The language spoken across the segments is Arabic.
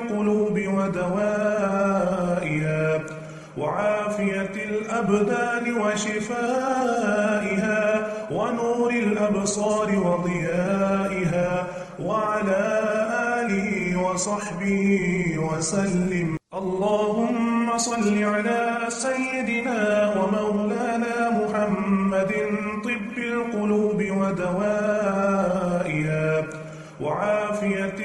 القلوب ودوائها وعافية الأبدان وشفائها ونور الأبصار وضيائها وعلى آله وصحبه وسلم. اللهم صل على سيدنا ومولانا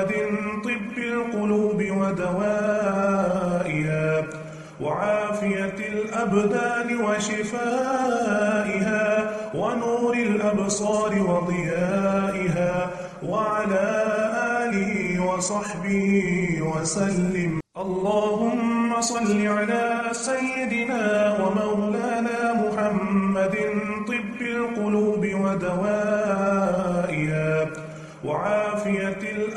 محمد طب القلوب ودوائها وعافية الأبدان وشفائها ونور الأبصار وضيائها وعلى آله وصحبه وسلم. اللهم صل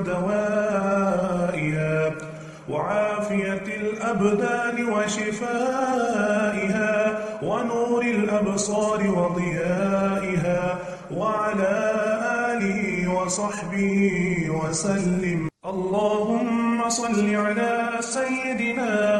ودوائها وعافية الأبدان وشفائها ونور الأبصار وضيائها وعلى آله وصحبه وسلم. اللهم صل على سيدنا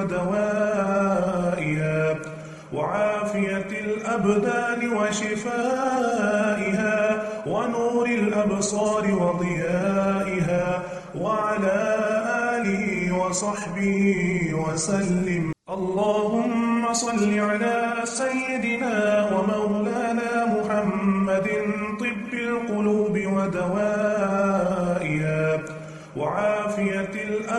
ودوائها وعافية الأبدان وشفائها ونور الأبصار وضيائها وعلى آله وصحبه وسلم.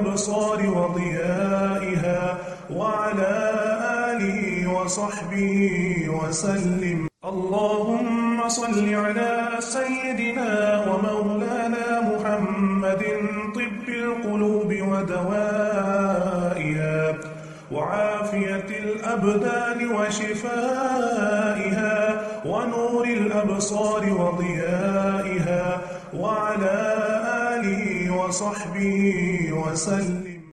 الأبصار وضيائها وعلى آله وصحبه وسلم. اللهم صل على سيدنا ومولانا محمد طب القلوب ودوائها وعافية الأبدان وشفائها وصحبه وسلم